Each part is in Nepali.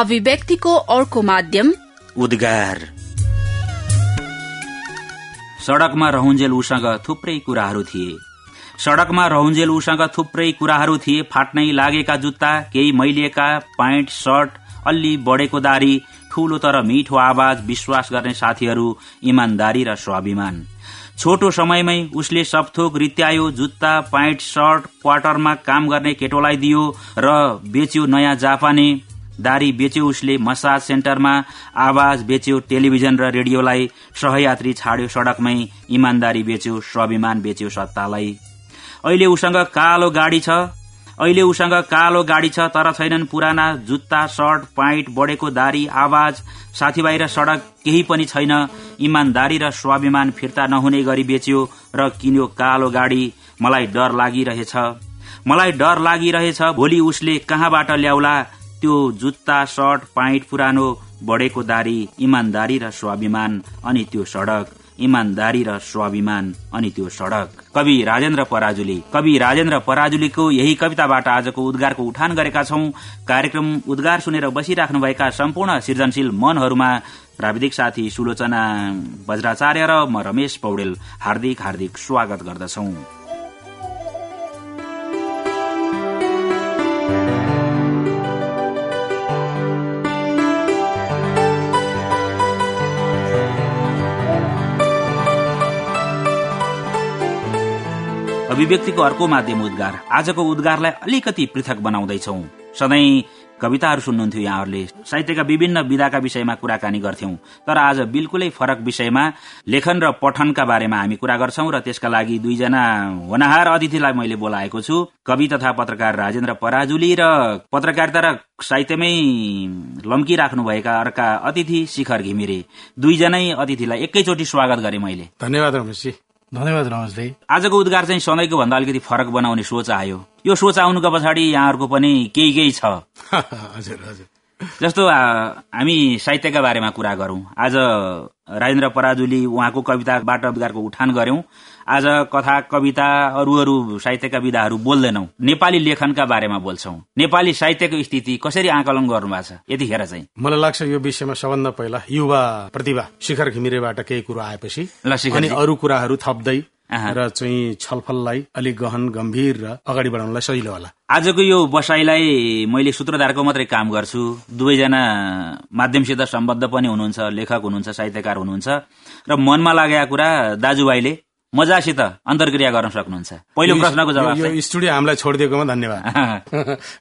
अभिव्यक्तिको अर्को माध्यम उद्गार। सड़कमा रहन्जेल उसँग थुप्रै कुराहरू थिए। सड़कमा रहन्जेल उसँग थुप्रै कुराहरू थिए। फाट्नै लागेका जुत्ता केही मैलिएका प्यान्ट सर्ट अलि बढेको दारी ठूलो तर मिठो आवाज विश्वास गर्ने साथीहरू इमान्दारी र स्वाभिमान। छोटो समयमै उसले सबथोक रित्यायो जुत्ता प्यान्ट सर्ट क्वार्टरमा काम गर्ने केटोलाई दियो र बेच्यो नयाँ जापाने दारी बेच्यो उसले मसाज सेन्टरमा आवाज बेच्यो टेलिभिजन र रेडियोलाई सहयात्री छाड्यो सड़कमै इमान्दारी बेच्यो स्वाभिमान बेच्यो सत्तालाई। अहिले उसँग कालो गाडी छ। अहिले उसँग कालो गाडी छ तर छैनन् पुराना जुत्ता सर्ट प्यान्ट बढेको दारी आवाज साथीभाइ र सड़क केही पनि छैन। इमान्दारी र स्वाभिमान फिर्ता नहुने गरी बेच्यो र किन्यो कालो गाडी। मलाई डर लागिरहेछ। मलाई डर लागिरहेछ भोलि उसले कहाँबाट ल्याउला? त्यो जुत्ता सर्ट पाइन्ट पुरानो बढेको दारी इमान्दारी र स्वाभिमान अनि त्यो सड़क। इमान्दारी र स्वाभिमान अनि त्यो सड़क। कवि राजेन्द्र पराजुली। कवि राजेन्द्र पराजुलीको यही कविताबाट आजको उद्गारको उठान गरेका छौं। कार्यक्रम उद्गार सुनेर बसिराख्नुभएका सम्पूर्ण सृजनशील मनहरूमा प्राविधिक साथी सुलोचना वज्राचार्य र म रमेश पौडेल हार्दिक हार्दिक स्वागत गर्दछौं। अभिव्यक्तिको अर्को माध्यम उद्गार। आजको उद्गारलाई अलिकति पृथक बनाउँदैछौ। सधैँ कविताहरू सुन्नुहुन्थ्यो यहाँहरूले। साहित्यका विभिन्न विधाका विषयमा कुराकानी गर्थ्यौं। तर आज बिल्कुलै फरक विषयमा लेखन र पठनका बारेमा हामी कुरा गर्छौं र त्यसका लागि दुईजना होनाहार अतिथिलाई मैले बोलाएको छु। कवि तथा पत्रकार राजेन्द्र पराजुली र पत्रकारिता र साहित्यमै लम्किराख्नुभएका अर्का अतिथि शिखर घिमिरे। दुईजनै अतिथिलाई एकैचोटि स्वागत गरे मैले। धन्यवाद रमेशजी। धन्यवाद दाई आजको उद्गार चाहिँ सधैँको भन्दा अलिकति फरक बनाउने सोच आयो। यो सोच आउनुको पछाडि यहाँहरूको पनि केही केही छ। हजुर हजुर। जस्तो हामी साहित्यका बारेमा कुरा गरौं। आज राजेन्द्र पराजुली उहाँको कविताबाट उद्गारको उठान गर्यौं आज कथा कविता अरू अरू साहित्यका विधाहरू बोल्दैनौ। नेपाली लेखनका बारेमा बोल्छौ। नेपाली साहित्यको स्थिति कसरी आकलन गर्नु भएको छ यतिखेर चाहिँ। मलाई लाग्छ यो विषयमा सबभन्दा पहिला युवा प्रतिभा शिखर घिमिरेबाट केही कुरो आएपछि। अनि अरू कुराहरू थप्दै। र चाहिँ छलफललाई अलिक गहन गम्भीर र अगाडि बढाउनलाई सजिलो होला। आजको यो बसाईलाई मैले सूत्रधारको मात्रै काम गर्छु। दुवैजना माध्यमसित सम्बद्ध पनि हुनुहुन्छ लेखक हुनुहुन्छ साहित्यकार हुनुहुन्छ। र मनमा लागेका कुरा दाजुभाइले मजासित अन्तर्क्रिया गर्न सक्नुहुन्छ। पहिलो प्रश्नको जवाब स्टुडियो हामीलाई छोडिदिएकोमा धन्यवाद।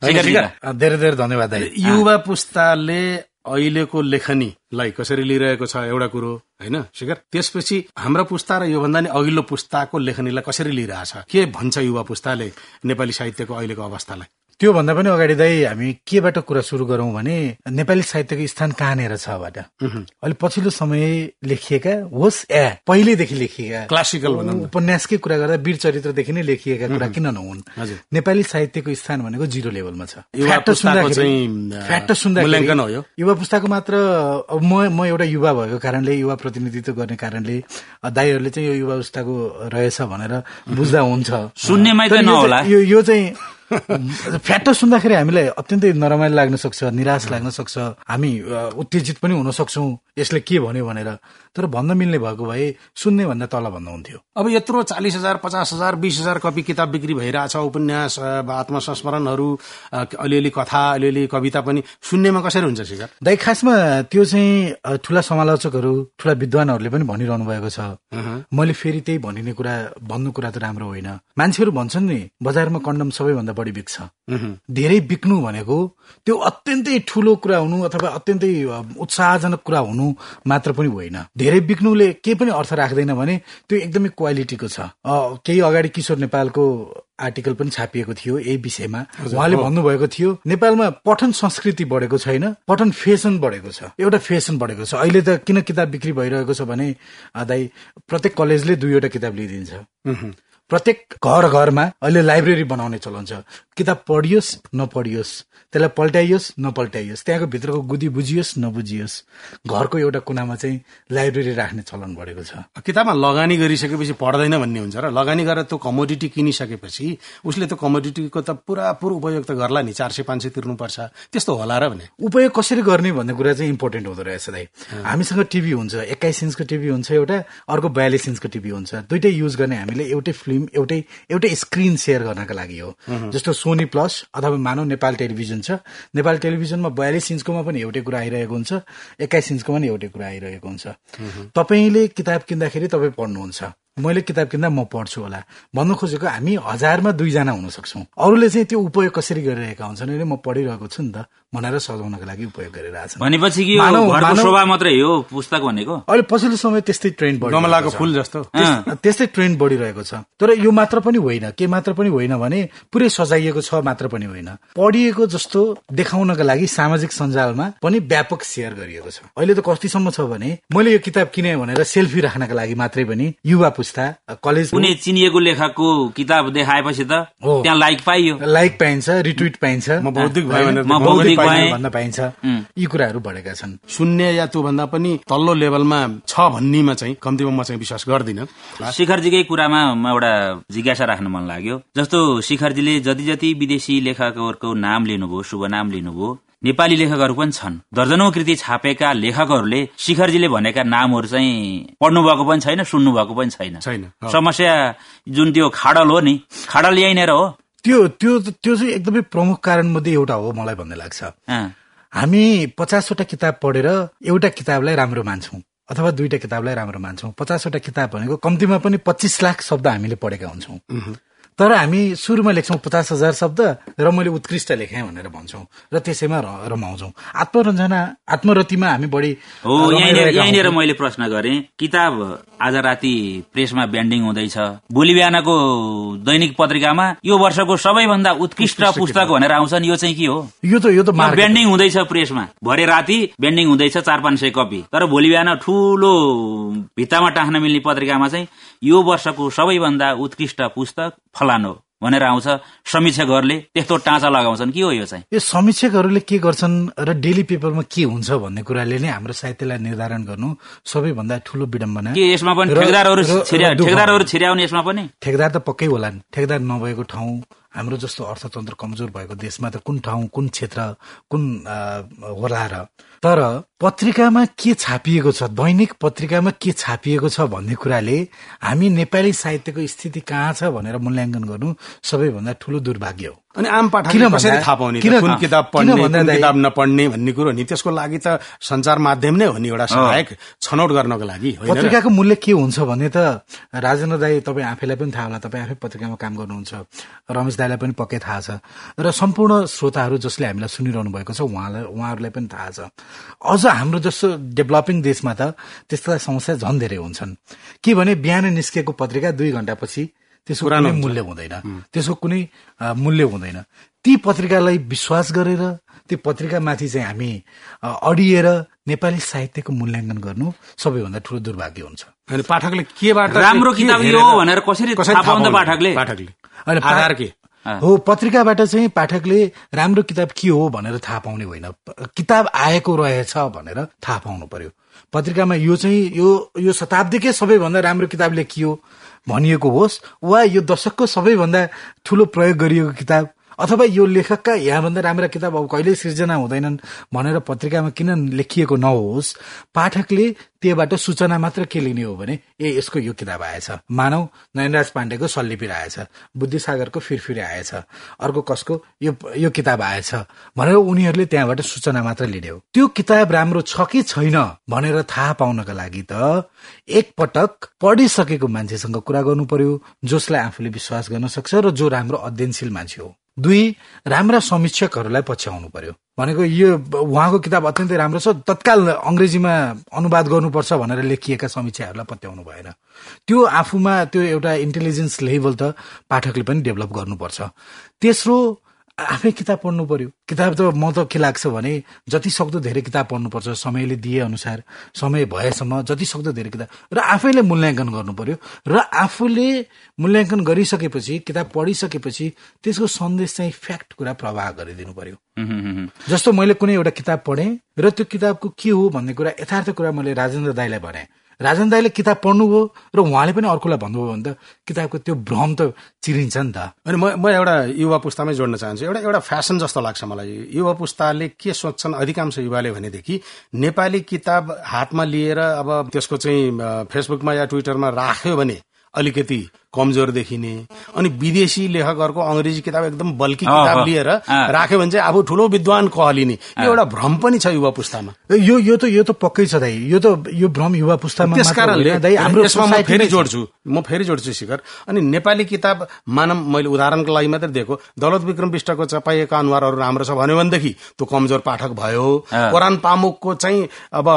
धेरै धेरै धन्यवाद युवा पुस्ताले अहिलेको लेखनीलाई कसरी लिइरहेको छ एउटा कुरो होइन शिखर? त्यसपछि हाम्रा पुस्ता र योभन्दा नि अघिल्लो पुस्ताको लेखनीलाई कसरी लिइरहेछ? के भन्छ युवा पुस्ताले नेपाली साहित्यको अहिलेको अवस्थालाई? त्यो भन्दा पनि अगाडि दाई हामी केबाट कुरा सुरु गरौं भने नेपाली साहित्यको स्थान कहाँनिर छबाट अहिले पछिल्लो समय लेखिएका होस् या पहिल्यैदेखि लेखिएका क्लासिकल। उपन्यासकै कुरा गर्दा वीर चरित्रदेखि नै लेखिएका कुरा किन नहुन्। नेपाली साहित्यको स्थान भनेको जिरो लेभलमा छ युवा फ्याक्ट पुस्ताको सुन्दाखेरि-। युवा मात्र म म एउटा युवा भएको कारणले युवा प्रतिनिधित्व गर्ने कारणले दाईहरूले चाहिँ यो युवा पुस्ताको रहेछ भनेर बुझ्दा हुन्छ सुन्नेमै त नहोला। यो चाहिँ फ्याक्ट सुन्दाखेरि हामीलाई अत्यन्तै नरमाइलो लाग्न सक्छ निराश लाग्न सक्छ। हामी उत्तेजित पनि हुन सक्छौं। यसले के भन्यो भनेर तर भन्न मिल्ने भएको भए सुन्ने भन्दा तल भन्दा हुन्थ्यो। अब यत्रो चालिस हजार पचास हजार बिस हजार कपी किताब बिक्री भइरहेछ उपन्यास आत्मसंस्मरणहरू अलिअलि कथा अलिअलि कविता पनि सुन्नेमा कसरी हुन्छ शिखर? दाइ खासमा त्यो चाहिँ ठूला समालोचकहरू ठूला विद्वानहरूले पनि भनिरहनु भएको छ। मैले फेरि त्यही भनिने कुरा भन्नु कुरा त राम्रो होइन। मान्छेहरू भन्छन् नि बजारमा कन्डम सबैभन्दा बढी बिक्छ। धेरै बिक्नु भनेको त्यो अत्यन्तै ठूलो कुरा हुनु अथवा अत्यन्तै उत्साहजनक कुरा हुनु मात्र पनि होइन। धेरै बिक्नुले केही पनि अर्थ राख्दैन भने त्यो एकदमै क्वालिटीको छ। केही अगाडि किशोर नेपालको आर्टिकल पनि छापिएको थियो यही विषयमा। उहाँले भन्नुभएको थियो नेपालमा पठन संस्कृति बढेको छैन पठन फेसन बढेको छ एउटा फेसन बढेको छ। अहिले त किन किताब बिक्री भइरहेको छ भने दाइ प्रत्येक कलेजले दुईवटा किताब लिइदिन्छ। प्रत्येक घर घरमा अहिले लाइब्रेरी बनाउने चलन छ। किताब पढियोस् नपढियोस्। त्यसलाई पल्टाइयोस् नपल्टाइयोस् त्यहाँको भित्रको गुदी बुझियोस् नबुझियोस्। घरको एउटा कुनामा चाहिँ लाइब्रेरी राख्ने चलन बढेको छ। किताबमा लगानी गरिसकेपछि पढ्दैन भन्ने हुन्छ र लगानी गरेर त्यो कमोडिटी किनिसकेपछि उसले त्यो कमोडिटीको त पुरापुर उपयोग त गर्ला नि चार सय पाँच सय तिर्नुपर्छ। त्यस्तो होला र भने। उपयोग कसरी गर्ने भन्ने कुरा चाहिँ इम्पोर्टेन्ट हुँदो रहेछ दाइ। हामीसँग टिभी हुन्छ एक्काइस इन्चको टिभी हुन्छ एउटा अर्को बयालिस इन्चको टिभी हुन्छ। दुइटै युज गर्ने हामीले एउटै फिल्म एउटै एउटै स्क्रिन सेयर गर्नका लागि हो। जस्तो सोनी प्लस अथवा मानव नेपाल टेलिभिजन छ। नेपाल टेलिभिजनमा बयालिस इन्चकोमा पनि एउटै कुरा आइरहेको हुन्छ। एक्काइस इन्चकोमा पनि एउटै कुरा आइरहेको हुन्छ। तपाईँले किताब किन्दाखेरि तपाईँ पढ्नुहुन्छ। मैले किताब किन्दा म पढ्छु होला। भन्नु खोजेको हामी हजारमा दुईजना हुन सक्छौँ अरूले चाहिँ त्यो उपयोग कसरी गरिरहेका हुन्छन् भने म पढिरहेको छु नि त भनेर सजाउनको लागि उपयोग गरिरहेछन् भनेपछि कि यो मानव- घरको मानव- शोभा मात्रै हो पुस्तक भनेको? अहिले पछिल्लो समय त्यस्तै ट्रेन्ड गमलाको फुल जस्तो। त्यस्तै ट्रेन्ड बढिरहेको छ। तर यो मात्र पनि होइन। के मात्र पनि होइन भने पुरै सजाइएको छ मात्र पनि होइन। पढिएको जस्तो देखाउनका लागि सामाजिक सञ्जालमा पनि व्यापक सेयर गरिएको छ। अहिले त कतिसम्म छ भने मैले यो किताब किने भनेर सेल्फी राख्नका लागि मात्रै पनि युवा पुस्ता कलेज कुनै चिनिएको लेखकको किताब देखाएपछि त। त्यहाँ लाइक पाइयो। लाइक पाइन्छ रिट्विट पाइन्छ। म बौद्धिक। भन्न पाइन्छ। यी कुराहरू बढेका छन्। शून्य या त्योभन्दा पनि तल्लो लेभलमा छ भन्नेमा चाहिँ कम्तीमा म चाहिँ विश्वास गर्दिनँ। शिखरजीकै कुरामा म एउटा जिज्ञासा राख्न मन लाग्यो। जस्तो शिखरजीले जति जति विदेशी लेखकहरूको नाम लिनुभयो शुभ नाम लिनुभयो नेपाली लेखकहरू पनि छन्। दर्जनौं कृति छापेका लेखकहरूले शिखरजीले भनेका नामहरू चाहिँ पढ्नु भएको पनि छैन सुन्नु भएको पनि छैन। समस्या जुन त्यो खाडल हो नि खाडल यहीँनिर हो। त्यो त्यो त्यो चाहिँ एकदमै प्रमुख कारण मध्ये एउटा हो मलाई भन्ने लाग्छ। हामी पचासवटा किताब पढेर एउटा किताबलाई राम्रो मान्छौँ अथवा दुईटा किताबलाई राम्रो मान्छौँ। पचासवटा किताब भनेको कम्तीमा पनि पच्चिस लाख शब्द हामीले पढेका हुन्छौँ। तर हामी सुरुमा लेख्छौँ पचास हजार शब्द र मैले उत्कृष्ट लेखेँ भनेर भन्छौँ र त्यसैमा रमाउँछौँ आत्मरञ्जना आत्मरतिमा हामी बढी हो यहीँनिर। मैले प्रश्न गरेँ किताब आज राति प्रेसमा ब्यान्डिङ हुँदैछ। भोलि बिहानको दैनिक पत्रिकामा यो वर्षको सबैभन्दा उत्कृष्ट पुस्तक भनेर आउँछन् यो चाहिँ के हो? यो त यो त ब्यान्डिङ हुँदैछ प्रेसमा। भरे राति ब्यान्डिङ हुँदैछ चार पाँच सय कपी। तर भोलि बिहान ठूलो भित्तामा टाँख्न मिल्ने पत्रिकामा चाहिँ यो वर्षको सबैभन्दा उत्कृष्ट पुस्तक फलानो। भनेर आउँछ समीक्षकहरूले त्यस्तो टाँचा लगाउँछन्। के हो यो चाहिँ? यो समीक्षकहरूले के गर्छन् र डेली पेपरमा के हुन्छ भन्ने कुराले नै हाम्रो साहित्यलाई निर्धारण गर्नु सबैभन्दा ठूलो विडम्बना के यसमा पनि ठेकदारहरू। ठेकदारहरू छिर्याउने यसमा पनि? ठेकदार त पक्कै होलान्। ठेकदार नभएको ठाउँ हाम्रो जस्तो अर्थतन्त्र कमजोर भएको देशमा त कुन ठाउँ कुन क्षेत्र कुन होला र? तर पत्रिकामा के छापिएको छ दैनिक पत्रिकामा के छापिएको छ भन्ने कुराले हामी नेपाली साहित्यको स्थिति कहाँ छ भनेर मूल्याङ्कन गर्नु सबैभन्दा ठूलो दुर्भाग्य हो। अनि आम किन पाठकले कसरी थाहा पाउने? किन- किताब पढ्ने कुन किताब नपढ्ने भन्ने कुरो नि? त्यसको लागि त संचार माध्यम नै हो नि एउटा सहायक छनौट गर्नको लागि? पत्रिकाको मूल्य के हुन्छ भने त राजेन्द्र दाई तपाईँ आफैलाई पनि थाहा होला तपाईँ आफै पत्रिकामा काम गर्नुहुन्छ। रमेश दाईलाई पनि पक्कै थाहा छ। र सम्पूर्ण श्रोताहरू जसले हामीलाई सुनिरहनु भएको छ उहाँलाई उहाँहरूलाई पनि थाहा छ। अझ हाम्रो जस्तो डेभलपिङ देशमा त त्यस्ता समस्या झन् धेरै हुन्छन्। के भने बिहान निस्केको पत्रिका दुई घण्टापछि त्यसको कुनै मूल्य हुँदैन। त्यसको कुनै मूल्य हुँदैन। ती पत्रिकालाई विश्वास गरेर त्यो पत्रिकामाथि चाहिँ हामी अडिएर नेपाली साहित्यको मूल्याङ्कन गर्नु सबैभन्दा ठुलो दुर्भाग्य हुन्छ। अनि पाठकले केबाट राम्रो किताब यो भनेर कसरी थाहा पाउँछ पाउने? पाठकले? पाठकले। आधार के? हो पत्रिकाबाट चाहिँ पाठकले राम्रो किताब के हो भनेर थाहा पाउने होइन। किताब आएको रहेछ भनेर थाहा पाउनु पर्यो। पत्रिकामा यो चाहिँ यो यो शताब्दीकै सबैभन्दा राम्रो किताब लेखियो भनिएको होस् वा यो दशकको सबैभन्दा ठुलो प्रयोग गरिएको किताब अथवा यो लेखकका यहाँभन्दा राम्रा किताब अब कहिल्यै सिर्जना हुँदैनन् भनेर पत्रिकामा किन लेखिएको नहोस् पाठकले त्योबाट सूचना मात्र के लिने हो भने ए यसको यो किताब आएछ। मानव नयनराज पाण्डेको सल्लिपी आएछ। बुद्धिसागरको फिरफिरे आएछ। अर्को कसको? यो यो किताब आएछ भनेर उनीहरूले त्यहाँबाट सूचना मात्र लिने हो। त्यो किताब राम्रो छ कि छैन भनेर थाहा पाउनका लागि त एकपटक पढिसकेको मान्छेसँग कुरा गर्नु पर्यो जसलाई आफूले विश्वास गर्न सक्छ र जो राम्रो अध्ययनशील मान्छे हो। दुई राम्रा समीक्षकहरूलाई पछ्याउनु पर्यो। भनेको यो उहाँको किताब अत्यन्तै राम्रो छ। तत्काल अङ्ग्रेजीमा अनुवाद गर्नुपर्छ भनेर लेखिएका समीक्षाहरूलाई पत्याउनु भएन। त्यो आफूमा त्यो एउटा इन्टेलिजेन्स लेभल त पाठकले पनि डेभलप गर्नुपर्छ। तेस्रो आफै किताब पढ्नु पर्यो। किताब त म त के लाग्छ भने जति सक्दो धेरै किताब पढ्नुपर्छ समयले दिए अनुसार समय भएसम्म जति सक्दो धेरै किताब। र आफैले मूल्याङ्कन गर्नु पर्यो र आफूले मूल्याङ्कन गरिसकेपछि किताब पढिसकेपछि त्यसको सन्देश चाहिँ फ्याक्ट कुरा प्रवाह गरिदिनु पर्यो। जस्तो मैले कुनै एउटा किताब पढेँ र त्यो किताबको के हो भन्ने कुरा यथार्थ कुरा मैले राजेन्द्र दाईलाई भने। राजन दाईले किताब पढ्नुभयो र उहाँले पनि अर्कोलाई भन्नुभयो भने त किताबको त्यो भ्रम त चिरिन्छ नि त। अनि म म एउटा युवा पुस्तामै जोड्न चाहन्छु। एउटा एउटा फ्यासन जस्तो लाग्छ मलाई। युवा पुस्ताले के सोच्छन्? अधिकांश युवाले भनेदेखि नेपाली किताब हातमा लिएर अब त्यसको चाहिँ फेसबुकमा या ट्विटरमा राख्यो भने अलिकति कमजोर देखिने। अनि विदेशी लेखकहरूको अङ्ग्रेजी किताब एकदम बल्की किताब लिएर राख्यो भने चाहिँ अब ठुलो विद्वान कहलिने। यो एउटा भ्रम पनि छ युवा पुस्तामा। यो यो त यो त पक्कै छ दाइ। यो त यो भ्रम युवा पुस्तामा त्यस कारणले यसमा म फेरि जोड्छु। म फेरि जोड्छु शिखर। अनि नेपाली किताब मानव मैले उदाहरणको लागि मात्रै दिएको। दौलत विक्रम विष्टको चपाइएका अनुहारहरू राम्रो छ भन्यो भनेदेखि त्यो कमजोर पाठक भयो। कोरान पामुकको चाहिँ अब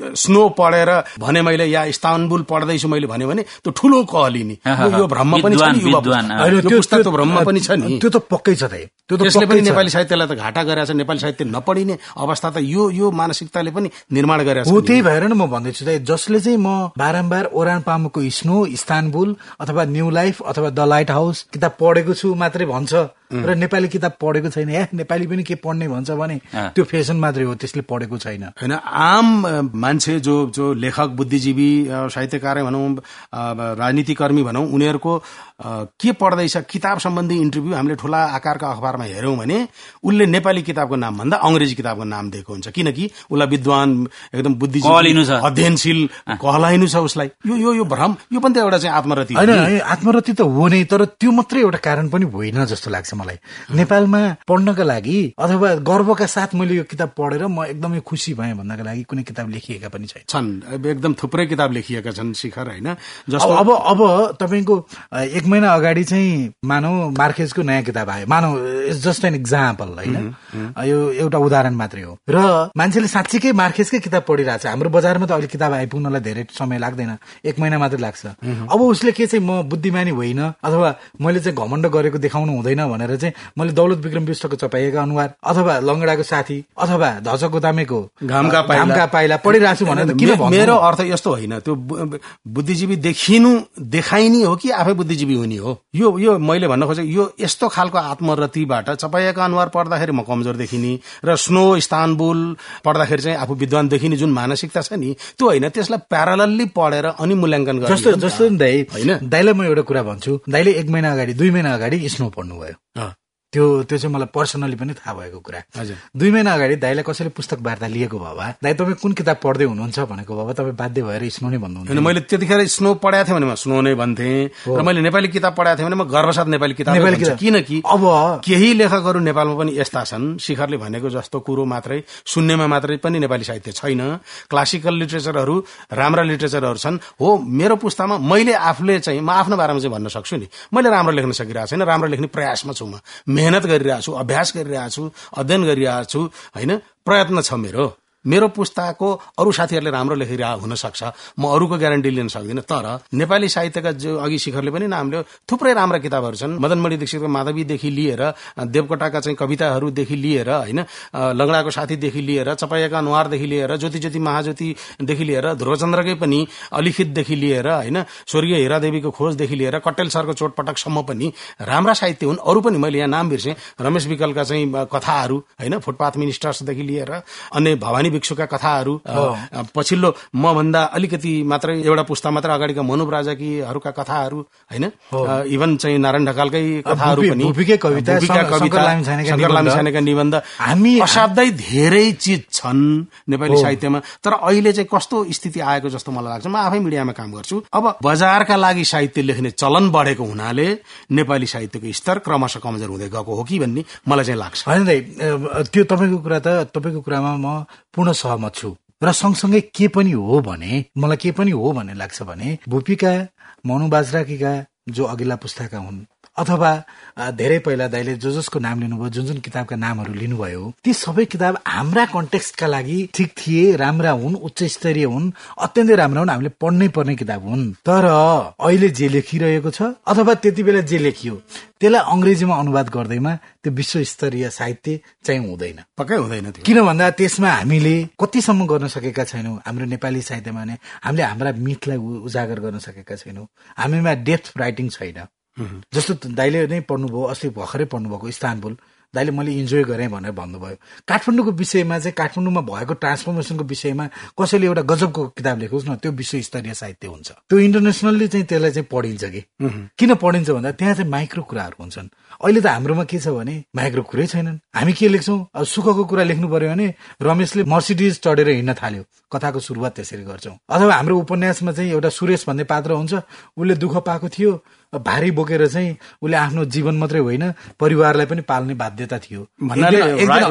स्नो पढेर भने मैले या इस्तानबुल पढ्दैछु मैले भन्यो भने त्यो ठुलो कहलिनी यो भ्रममा पनि छ नि पुस्तक भ्रममा पनि छ नि। त्यो त पक्कै छ त्यो त पनि नेपाली साहित्यलाई त घाटा गरेछ नेपाली साहित्य नपढिने अवस्था त यो यो मानसिकताले पनि निर्माण गरेछ हो त्यही भएर नै म भन्दैछु जसले चाहिँ म बारम्बार ओरान पामुको स्नो इस्तानबुल अथवा न्यू लाइफ अथवा द लाइट हाउस किताब पढेको छु मात्रै भन्छ। र नेपाली किताब पढेको छैन। ए नेपाली पनि के पढ्ने भन्छ भने त्यो फेसन मात्रै हो त्यसले पढेको छैन। होइन आम मान्छे जो जो लेखक बुद्धिजीवी साहित्यकार भनौँ राजनीतिकर्मी भनौँ उनीहरूको के पढ्दैछ किताब सम्बन्धी इन्टरभ्यू हामीले ठुला आकारका अखबारमा हेऱ्यौँ भने उसले नेपाली किताबको नाम भन्दा अङ्ग्रेजी किताबको नाम दिएको हुन्छ। किनकि उसलाई विद्वान एकदम बुद्धिजीवी अध्ययनशील कहलाइनु छ उसलाई। यो यो यो भ्रम यो पनि त एउटा चाहिँ आत्मरति होइन आत्मरति त हो नै तर त्यो मात्रै एउटा कारण पनि होइन जस्तो लाग्छ मलाई। नेपालमा पढ्नका लागि अथवा गर्वका साथ मैले यो किताब पढेर म एकदमै खुसी भएँ भन्नका लागि कुनै किताब लेखिएका पनि छैन। छन्। एकदम थुप्रै किताब लेखिएका छन् शिखर होइन? जस्तो अब अब तपाईँको एक महिना अगाडि चाहिँ मानौ मार्केजको नयाँ किताब आयो। मानौ इट्स जस्ट एन इक्जाम्पल होइन? यो एउटा उदाहरण मात्रै हो। र मान्छेले साँच्चीकै मार्केजकै किताब पढिरहेको छ हाम्रो बजारमा त अहिले किताब आइपुग्नलाई धेरै समय लाग्दैन। एक महिना मात्रै लाग्छ। अब उसले के चाहिँ म बुद्धिमानी होइन? अथवा मैले चाहिँ घमण्ड गरेको देखाउनु हुँदैन भनेर चाहिँ मैले दौलत विक्रम विष्टको चपाइएको अनुहार अथवा लङ्गडाको साथी अथवा गोदामेको घामका घामका पाइला पढिरहेको छु भनेर किन मेरो अर्थ यस्तो होइन। त्यो बुद्धिजीवी देखिनु देखाइनी हो कि आफै बुद्धिजीवी हुने हो। यो यो मैले भन्न खोजेको यो यस्तो खालको आत्मरतिबाट चपाइएका अनुहार पढ्दाखेरि म कमजोर देखिने र स्नो इस्तानबुल पढ्दाखेरि चाहिँ आफू विद्वान देखिने जुन मानसिकता छ नि त्यो होइन त्यसलाई प्यारलल्ली पढेर अनि मूल्याङ्कन गर्नु जस्तो जस्तो दाई होइन। दाईलाई म एउटा कुरा भन्छु। दाईले एक महिना अगाडि दुई महिना अगाडि स्नो पढ्नुभयो। त्यो त्यो चाहिँ मलाई पर्सनली पनि थाहा भएको कुरा। हजुर। दुई महिना अगाडि दाईलाई कसैले पुस्तक वार्ता लिएको भयो भए दाई तपाईँ कुन किताब पढ्दै हुनुहुन्छ भनेको भए तपाईँ बाध्य भएर स्नो नै भन्नुहुन्छ। मैले त्यतिखेर स्नो पढाएको थिएँ भने म स्नो नै भन्थेँ। र मैले नेपाली किताब पढाएको थिएँ भने म गर्वसाथ नेपाली किताब नेपाली किताब। किनकि अब केही लेखकहरू नेपालमा पनि यस्ता छन्। शिखरले भनेको जस्तो कुरो मात्रै सुन्नेमा मात्रै पनि नेपाली साहित्य छैन। क्लासिकल लिटरेचरहरू राम्रा लिटरेचरहरू छन्। हो मेरो पुस्तामा मैले आफूले चाहिँ म आफ्नो बारेमा चाहिँ भन्न सक्छु नि। मैले राम्रो लेख्न सकिरहेको छैन राम्रो लेख्ने प्रयासमा छु म। मेहनत गरिरहेको छु अभ्यास गरिरहेको छु अध्ययन गरिरहेको छु होइन? प्रयत्न छ मेरो। मेरो पुस्ताको अरू साथीहरूले राम्रो लेखिरहेको हुन सक्छ। म अरूको ग्यारेन्टी लिन सक्दिनँ। तर नेपाली साहित्यका जो अघि शिखरले पनि नाम लियो थुप्रै राम्रा किताबहरू छन्। मदनमणि दीक्षितको माधवीदेखि लिएर देवकोटाका चाहिँ कविताहरूदेखि लिएर होइन लङ्गडाको साथीदेखि लिएर चपाइयाका अनुहारदेखि लिएर ज्योति ज्योति महाज्योतिदेखि लिएर ध्रुवचन्द्रकै पनि अलिखितदेखि लिएर होइन स्वर्गीय हिरादेवीको खोजदेखि लिएर कट्टेल सरको चोटपटकसम्म पनि राम्रा साहित्य हुन्। अरू पनि मैले यहाँ नाम बिर्सेँ। रमेश विकलका चाहिँ कथाहरू होइन फुटपाथ मिनिस्टर्सदेखि लिएर अन्य भवानी भिक्षुका कथाहरू पछिल्लो म भन्दा अलिकति मात्रै एउटा पुस्ता मात्र अगाडिका मनुप राजाकीहरूका कथाहरू होइन? इभन चाहिँ नारायण ढकालकै कथाहरू पनि। शङ्कर निबन्ध। हामी असाध्यै धेरै चिज छन् नेपाली साहित्यमा तर अहिले चाहिँ कस्तो स्थिति आएको जस्तो मलाई लाग्छ। म आफै मिडियामा काम गर्छु। अब बजारका लागि साहित्य लेख्ने चलन बढेको हुनाले नेपाली साहित्यको स्तर क्रमशः कमजोर हुँदै गएको हो कि भन्ने मलाई चाहिँ लाग्छ। होइन त्यो तपाईँको कुरा त तपाईँको कुरामा म पूर्ण सहमत छु। र सँगसँगै के पनि हो भने मलाई के पनि हो भन्ने लाग्छ भने भूपिका मनु बाजराकीका जो अघिल्ला पुस्ताका हुन् अथवा धेरै पहिला दाइले जो जसको नाम लिनुभयो जुन जुन किताबका नामहरू लिनुभयो ती सबै किताब हाम्रा कन्टेक्स्टका लागि ठिक थिए राम्रा हुन् उच्च स्तरीय हुन् अत्यन्तै राम्रा हुन् हामीले पढ्नै पर्ने किताब हुन्। तर अहिले जे लेखिरहेको छ अथवा त्यति बेला जे लेखियो त्यसलाई अङ्ग्रेजीमा अनुवाद गर्दैमा त्यो विश्व स्तरीय साहित्य चाहिँ हुँदैन। पक्कै हुँदैन किन भन्दा त्यसमा हामीले कतिसम्म गर्न सकेका छैनौँ हाम्रो नेपाली साहित्यमा भने हामीले हाम्रा मिथलाई उजागर गर्न सकेका छैनौँ। हामीमा डेप्थ राइटिङ छैन। जस्तो दाइले नै पढ्नुभयो अस्ति भर्खरै पढ्नुभएको इस्तानबुल दाइले मैले इन्जोय गरेँ भनेर भन्नुभयो। काठमाडौँको विषयमा चाहिँ काठमाडौँमा भएको ट्रान्सफर्मेसनको विषयमा कसैले एउटा गजबको किताब लेखोस् न त्यो विश्व स्तरीय साहित्य हुन्छ। त्यो इन्टरनेसनल्ली चाहिँ त्यसलाई चाहिँ पढिन्छ कि? किन पढिन्छ भन्दा त्यहाँ चाहिँ माइक्रो कुराहरू हुन्छन्। अहिले त हाम्रोमा के छ भने माइक्रो कुरै छैनन्। हामी के लेख्छौँ? अब सुखको कुरा लेख्नु पर्यो भने रमेशले मर्सिडिज चढेर हिँड्न थाल्यो। कथाको सुरुवात त्यसरी गर्छौँ। अथवा हाम्रो उपन्यासमा चाहिँ एउटा सुरेश भन्ने पात्र हुन्छ उसले दुःख पाएको थियो भारी बोकेर चाहिँ उसले आफ्नो जीवन मात्रै होइन परिवारलाई पनि पाल्ने बाध्यता थियो।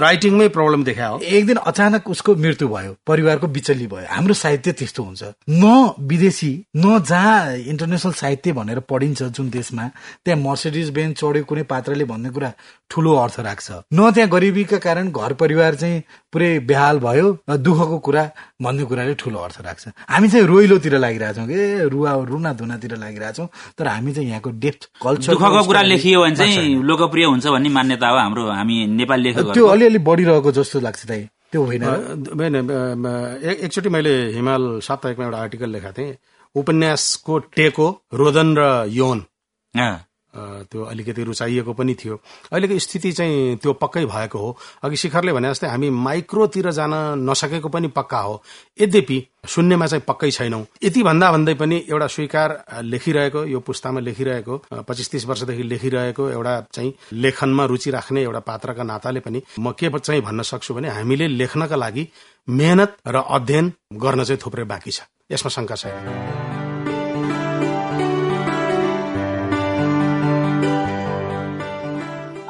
राइटिङमै प्रब्लम देखा हो एक दिन अचानक उसको मृत्यु भयो परिवारको बिचल्ली भयो। हाम्रो साहित्य त्यस्तो हुन्छ। न विदेशी न जहाँ इन्टरनेसनल साहित्य भनेर पढिन्छ जुन देशमा त्यहाँ मर्सिडिज बेन्च चढ्यो कुनै पात्रले भन्ने कुरा ठुलो अर्थ राख्छ। न त्यहाँ गरिबीका कारण घर परिवार चाहिँ पुरै बेहाल भयो र दुःखको कुरा भन्ने कुराले ठुलो अर्थ राख्छ। हामी चाहिँ रोइलोतिर लागिरहेछौँ कि? ए, रुवा रुना धुनातिर लागिरहेछौँ। तर हामी चाहिँ यहाँको डेप्थ कल्चर दुःखको कुरा लेखियो भने चाहिँ लोकप्रिय हुन्छ भन्ने मान्यता हो हाम्रो हामी नेपाली त्यो लेखकहरू अलिअलि बढिरहेको जस्तो लाग्छ दाइ। त्यो होइन? होइन एक- एकचोटि मैले हिमाल साप्ताहिकमा एउटा आर्टिकल लेखाएको थिएँ। उपन्यासको टेको रोदन र यौन। त्यो अलिकति रुचाइएको पनि थियो। अहिलेको स्थिति चाहिँ त्यो पक्कै भएको हो। अघि शिखरले भने जस्तै हामी माइक्रोतिर जान नसकेको पनि पक्का हो। यद्यपि शून्यमा चाहिँ पक्कै छैनौं। यति भन्दा भन्दै पनि एउटा स्वीकार लेखिरहेको यो पुस्तामा लेखिरहेको पच्चिस तीस वर्षदेखि लेखिरहेको एउटा चाहिँ लेखनमा रुचि राख्ने एउटा पात्रका नाताले पनि म के चाहिँ भन्न सक्छु भने हामीले लेख्नका लागि मेहनत र अध्ययन गर्न चाहिँ थुप्रै बाँकी छ। यसमा शङ्का छैन।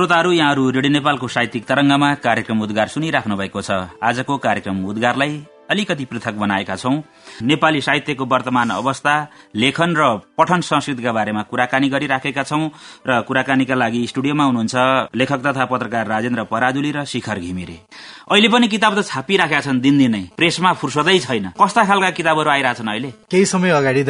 श्रोताहरू यहाँहरू रेडियो नेपालको साहित्यिक तरंगमा कार्यक्रम उद्गार सुनिराख्नु भएको छ। आजको कार्यक्रम उद्गारलाई अलिकति पृथक बनाएका छौं। नेपाली साहित्यको वर्तमान अवस्था लेखन र पठन संस्कृतिका बारेमा कुराकानी गरिराखेका छौं र कुराकानीका लागि स्टुडियोमा हुनुहुन्छ लेखक तथा पत्रकार राजेन्द्र पराजुली र शिखर घिमिरे। अहिले पनि किताब त छापिराखेका छन् दिनदिनै। प्रेसमा फुर्सदै छैन। कस्ता खालका किताबहरू आइरहेछन् अहिले? केही समय अगाडि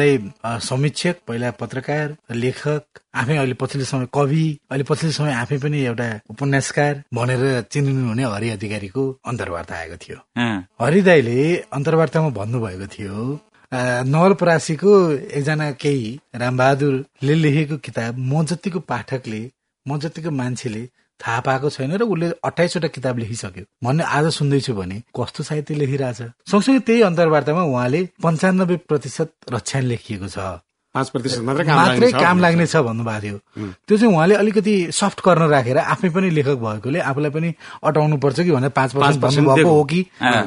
समीक्षक पहिला पत्रकार लेखक आफै अहिले पछिल्लो समय कवि अहिले पछिल्लो समय आफै पनि एउटा उपन्यासकार भनेर चिनिनु हुने हरि अधिकारीको अन्तर्वार्ता आएको थियो। अँ, हरि दाईले अन्तर्वार्तामा भन्नुभएको थियो नवलपरासीको एकजना केही रामबहादुरले लेखेको किताब म जतिको पाठकले म जतिको मान्छेले थाहा पाएको छैन र उसले अठाइसवटा किताब लेखिसक्यो। भन्ने आज सुन्दैछु भने कस्तो साहित्य लेखिरहेछ? सँगसँगै त्यही अन्तर्वार्तामा उहाँले पन्चानब्बे प्रतिशत रक्षान लेखिएको छ। पाँच प्रतिशत मात्रै काम मात्रै लाग्ने छ। काम लाग्ने छ भन्नुभएको थियो। त्यो चाहिँ उहाँले अलिकति सफ्ट कर्नर राखेर आफै पनि लेखक भएकोले आफूलाई पनि अटाउनु पर्छ कि भनेर पाँच पर्सेन्ट 5% भन्नुभएको। हो कि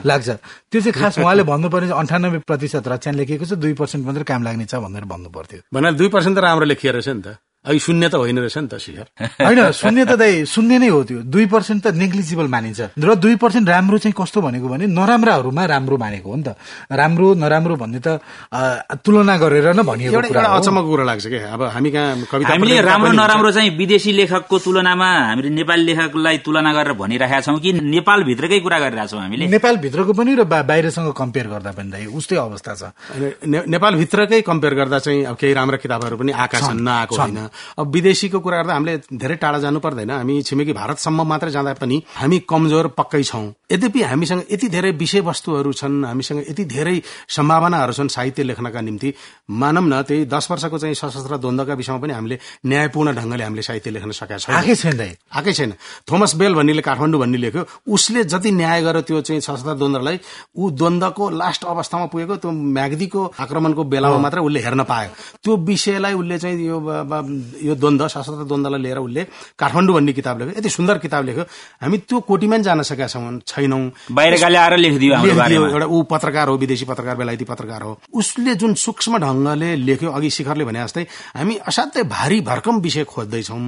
लाग्छ। त्यो चाहिँ खास उहाँले भन्नुपर्ने अन्ठानब्बे प्रतिशत रच्यान लेखिएको छ दुई पर्सेन्ट मात्रै काम लाग्ने छ भनेर भन्नु पर्थ्यो भन्नाले दुई पर्सेन्ट त राम्रो लेखिएर रहेछ नि त। अघि शून्य त होइन रहेछ नि त शिखर होइन शून्य त दाइ शून्य नै हो त्यो। दुई पर्सेन्ट त नेग्लिजिबल मानिन्छ। र दुई पर्सेन्ट राम्रो चाहिँ कस्तो भनेको भने नराम्राहरूमा राम्रो मानेको हो नि त। राम्रो नराम्रो भन्ने त तुलना गरेर नै भनिएको एउटा अचम्मको कुरा लाग्छ क्या अब हामी कहाँ कविता हामीले राम्रो। नराम्रो चाहिँ विदेशी लेखकको तुलनामा हामीले नेपाली लेखकलाई तुलना गरेर भनिरहेका छौँ कि नेपालभित्रकै कुरा गरिरहेका छौँ हामीले? नेपालभित्रको पनि र बाहिरसँग कम्पेयर गर्दा पनि दाइ उस्तै अवस्था छ। नेपालभित्रकै कम्पेयर गर्दा चाहिँ अब केही राम्रा किताबहरू पनि आएका छन् नआएको होइन। अब विदेशीको कुरा गर्दा हामीले धेरै टाढा जानु पर्दैन। हामी छिमेकी भारतसम्म मात्रै जाँदा पनि हामी कमजोर पक्कै छौँ। यद्यपि हामीसँग यति धेरै विषयवस्तुहरू छन् हामीसँग यति धेरै सम्भावनाहरू छन् साहित्य लेख्नका निम्ति मानौँ न त्यही दस वर्षको चाहिँ सशस्त्र द्वन्द्वका विषयमा पनि हामीले न्यायपूर्ण ढंगले हामीले साहित्य लेख्न सकेका छौँ। आएकै छैन आएकै छैन। थोमस बेल भन्नेले काठमाडौँ भन्ने लेख्यो उसले जति न्याय गर्यो त्यो चाहिँ सशस्त्र द्वन्द्वलाई ऊ द्वन्द्वको लास्ट अवस्थामा पुगेको त्यो म्याग्दीको आक्रमणको बेलामा मात्रै उसले हेर्न पायो। त्यो विषयलाई उसले चाहिँ यो यो द्वन्द्व सशस्त्र द्वन्द्वलाई लिएर उसले काठमाडौँ भन्ने किताब लेख्यो। यति सुन्दर किताब लेख्यो। हामी त्यो कोटिमा पनि जान सकेका छौँ छैनौँ। बाहिरकाले आएर लेखिदियो एउटा ऊ पत्रकार हो विदेशी पत्रकार बेलायती पत्रकार हो। उसले जुन सूक्ष्म ढंगले लेख्यो अघि शिखरले भने जस्तै हामी असाध्यै भारी भरकम विषय खोज्दैछौँ।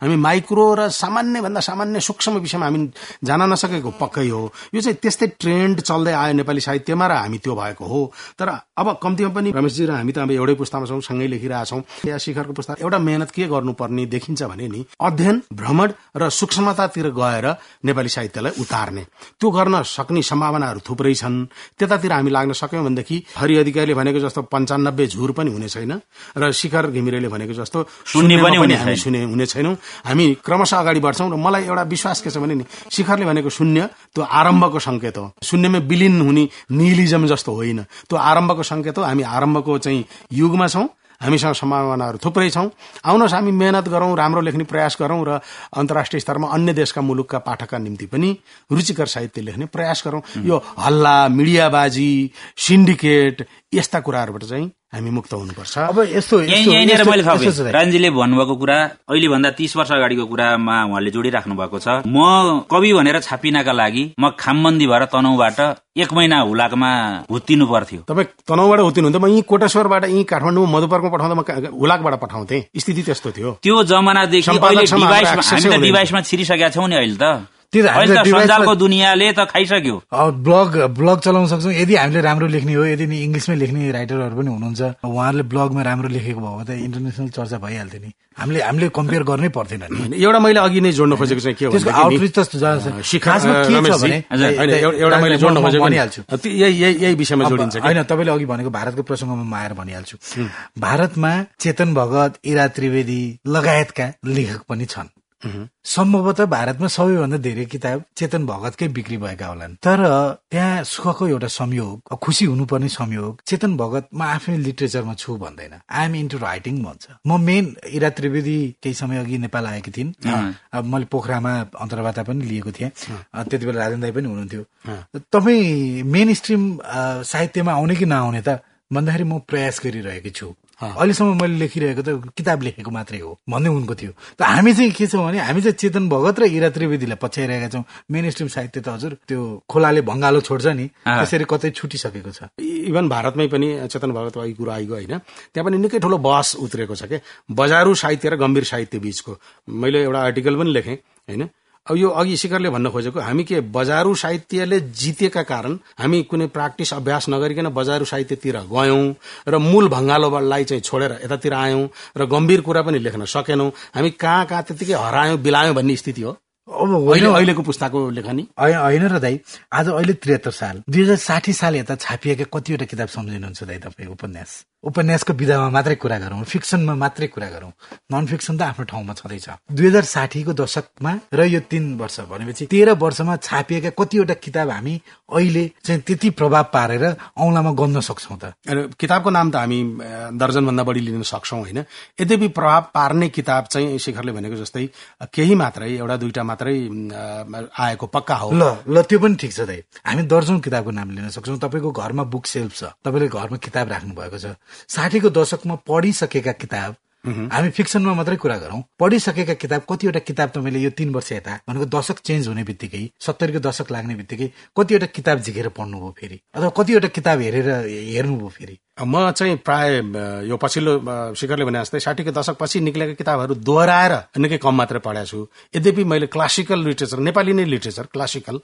हामी माइक्रो र सामान्य भन्दा सामान्य सूक्ष्म विषयमा हामी जान नसकेको पक्कै हो। यो चाहिँ त्यस्तै ट्रेन्ड चल्दै आयो नेपाली साहित्यमा र हामी त्यो भएको हो। तर अब कम्तीमा पनि रमेशजी र हामी त अब एउटै पुस्तामा छौँ सँगै लेखिरहेछौँ। या शिखरको पुस्ता एउटा मेहनत के गर्नुपर्ने देखिन्छ भने नि अध्ययन भ्रमण र सूक्ष्मतातिर गएर नेपाली साहित्यलाई उतार्ने। त्यो गर्न सक्ने सम्भावनाहरू थुप्रै छन्। त्यतातिर हामी लाग्न सक्यौँ भनेदेखि हरि अधिकारीले भनेको जस्तो पञ्चानब्बे झुर पनि हुने छैन र शिखर घिमिरेले भनेको जस्तो शून्य पनि हामी। सुने हुने छैनौँ। हामी क्रमशः अगाडि बढ्छौँ र मलाई एउटा विश्वास के छ भने नि शिखरले भनेको शून्य त्यो आरम्भको संकेत हो। शून्यमा विलिन हुने निहिलिजम जस्तो होइन। त्यो आरम्भको संकेत हो। हामी आरम्भको चाहिँ युगमा छौँ। हामीसँग सम्भावनाहरू थुप्रै छौँ। आउनुहोस् हामी मेहनत गरौँ राम्रो लेख्ने प्रयास गरौँ र अन्तर्राष्ट्रिय स्तरमा अन्य देशका मुलुकका पाठकका निम्ति पनि रुचिकर साहित्य लेख्ने प्रयास गरौँ। यो हल्ला मिडियाबाजी सिन्डिकेट यस्ता कुराहरूबाट चाहिँ हामी मुक्त हुनुपर्छ। अब यस्तो यहीँ यस्तो- यहीँनिर मैले। राजेनजीले भन्नुभएको कुरा अहिले भन्दा तीस वर्ष अगाडिको कुरामा उहाँले जोडिराख्नु भएको छ। म कवि भनेर छापिनका लागि म खामबन्दी भएर तनहुबाट एक महिना हुलाकमा हुत्तिनु पर्थ्यो। तपाईँ तनहुबाट त म यहीँ कोटेश्वरबाट यहीँ काठमाडौँ मधुपर्कमा पठाउँदा म हुलाकबाट पठाउँथेँ। स्थिति त्यस्तो थियो। त्यो जमानादेखि। डिभाइसमा छिरिसकेका छौँ नि अहिले त। सञ्जालको दुनियाँले त खाइसक्यो। अब ब्लग ब्लग चलाउन सक्छौँ। यदि हामीले राम्रो लेख्ने हो यदि नि इङ्ग्लिसमै लेख्ने राइटरहरू पनि हुनुहुन्छ उहाँहरूले ब्लगमा राम्रो लेखेको भयो भने त इन्टरनेसनल चर्चा भइहाल्थ्यो नि। हामीले हामीले कम्पेयर गर्नै पर्दैन नि। एउटा मैले अघि नै जोड्न खोजेको चाहिँ के हो आउटरिच त एउटा मैले जोड्न भनिहाल्छु। यही विषयमा जोडिन्छ होइन तपाईँले अघि भनेको भारतको प्रसङ्गमा म आएर भनिहाल्छु। भारतमा चेतन भगत इरा त्रिवेदी लगायतका लेखक पनि छन्। सम्भवतः भारतमा सबैभन्दा धेरै किताब चेतन भगतकै बिक्री भएका होलान्। तर त्यहाँ सुखको एउटा संयोग खुसी हुनुपर्ने संयोग चेतन भगत म आफै लिटरेचरमा छु भन्दैन। आई एम इन्टु राइटिङ भन्छ। म मेन इरा त्रिवेदी केही समय अघि नेपाल आएकी थिइन्। अब मैले पोखरामा अन्तर्वार्ता पनि लिएको थिएँ। अ, त्यति बेला राजेन दाई पनि हुनुहुन्थ्यो। तपाईँ मेन स्ट्रिम साहित्यमा आउने कि नआउने त भन्दाखेरि म प्रयास गरिरहेकी छु। अहिलेसम्म मैले लेखिरहेको त किताब लेखेको मात्रै हो भन्ने उनको थियो। त हामी चाहिँ के छौँ भने हामी चाहिँ चेतन भगत र इरा त्रिवेदीलाई पछ्याइरहेका छौँ। मेन स्ट्रिम साहित्य त हजुर त्यो खोलाले भङ्गालो छोड्छ नि। त्यसरी कतै छुटिसकेको छ। इभन भारतमै पनि चेतन भगत अघि कुरो आइगयो होइन त्यहाँ पनि निकै ठुलो बहस उत्रेको छ के? बजारू साहित्य र गम्भीर साहित्य बीचको मैले एउटा आर्टिकल पनि लेखेँ होइन? अब यो अघि शिखरले भन्न खोजेको हामी के बजारू साहित्यले जितेका कारण हामी कुनै प्र्याक्टिस अभ्यास नगरिकन बजारू साहित्यतिर गयौं र मूल भङ्गालोलाई चाहिँ छोडेर यतातिर आयौं र गम्भीर कुरा पनि लेख्न सकेनौं। हामी कहाँ कहाँ त्यतिकै हरायौं बिलायौं भन्ने स्थिति हो। अब होइन। अहिले अहिलेको पुस्ताको लेखनी? होइन र दाई आज अहिले त्रिहत्तर साल। दुई हजार साठी साल यता छापिएका कतिवटा किताब सम्झिनुहुन्छ दाई तपाईँ उपन्यास? उपन्यासको विधामा मात्रै कुरा गरौँ फिक्सनमा मात्रै कुरा गरौँ। नन फिक्सन त आफ्नो ठाउँमा छँदैछ। दुई हजार साठीको दशकमा र यो तीन वर्ष भनेपछि तेह्र वर्षमा छापिएका कतिवटा किताब हामी अहिले चाहिँ त्यति प्रभाव पारेर औंलामा गन्न सक्छौँ त। किताबको नाम त हामी दर्जनभन्दा बढी लिन सक्छौं होइन? यद्यपि प्रभाव पार्ने किताब चाहिँ शिखरले भनेको जस्तै केही मात्रै एउटा दुईटा मात्रै आएको पक्का हो। ल ल त्यो पनि ठिक छ दाइ। हामी दर्जौं किताबको नाम लिन सक्छौँ। तपाईँको घरमा बुक सेल्फ छ। तपाईँले घरमा किताब राख्नु भएको छ। साठीको दशकमा पढिसकेका किताब हामी फिक्सनमा मात्रै कुरा गरौँ। पढिसकेका किताब कतिवटा किताब तपाईँले यो तीन वर्ष यता भनेको दशक चेन्ज हुने बित्तिकै सत्तरीको दशक लाग्ने बित्तिकै कतिवटा किताब झिकेर पढ्नुभयो फेरि अथवा कतिवटा किताब हेरेर हेर्नुभयो फेरि। म चाहिँ प्राय यो पछिल्लो शिखरले भने जस्तै साठीको दशकपछि निक्लेका किताबहरू दोहोऱ्याएर निकै कम मात्रै पढाएको छु। यद्यपि मैले क्लासिकल लिटरेचर नेपाली नै लिटरेचर क्लासिकल